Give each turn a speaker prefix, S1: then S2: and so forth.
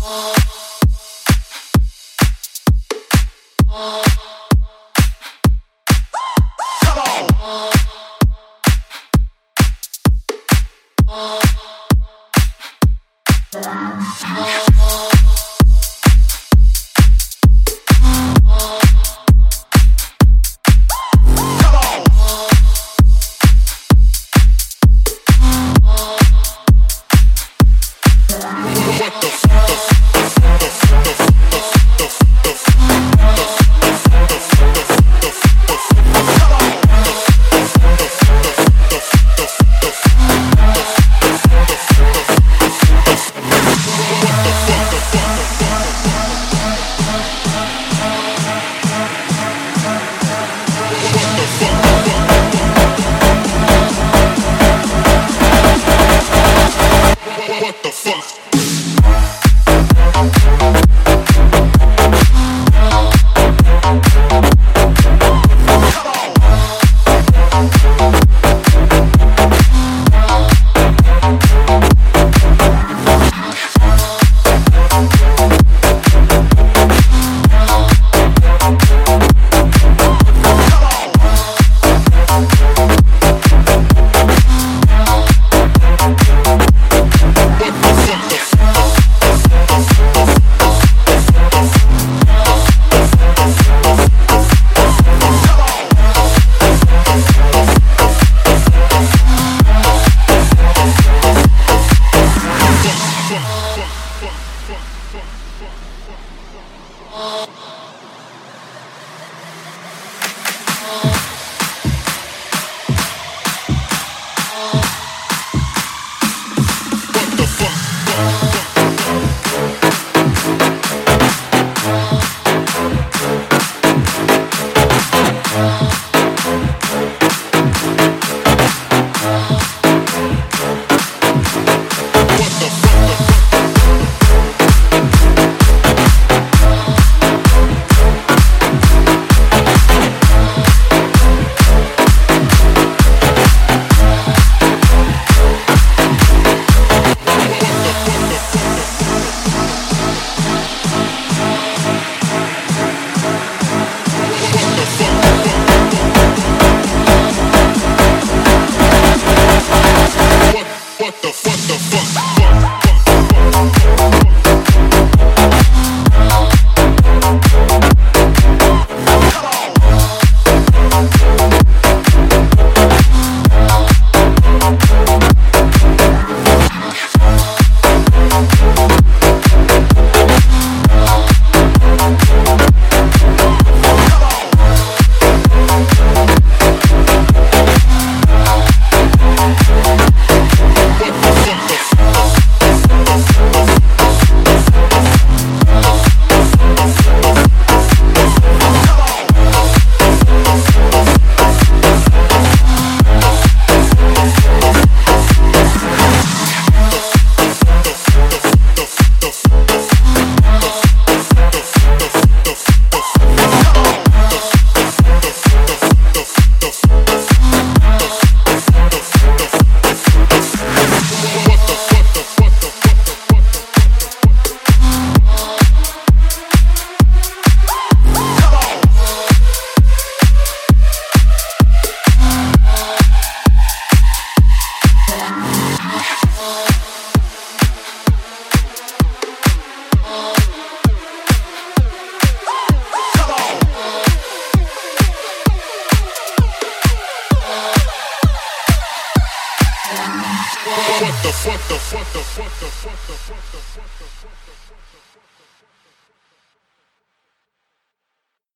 S1: come on. What the Oh. the fuck. funk, funk, funk. What the what the what the what the what the what the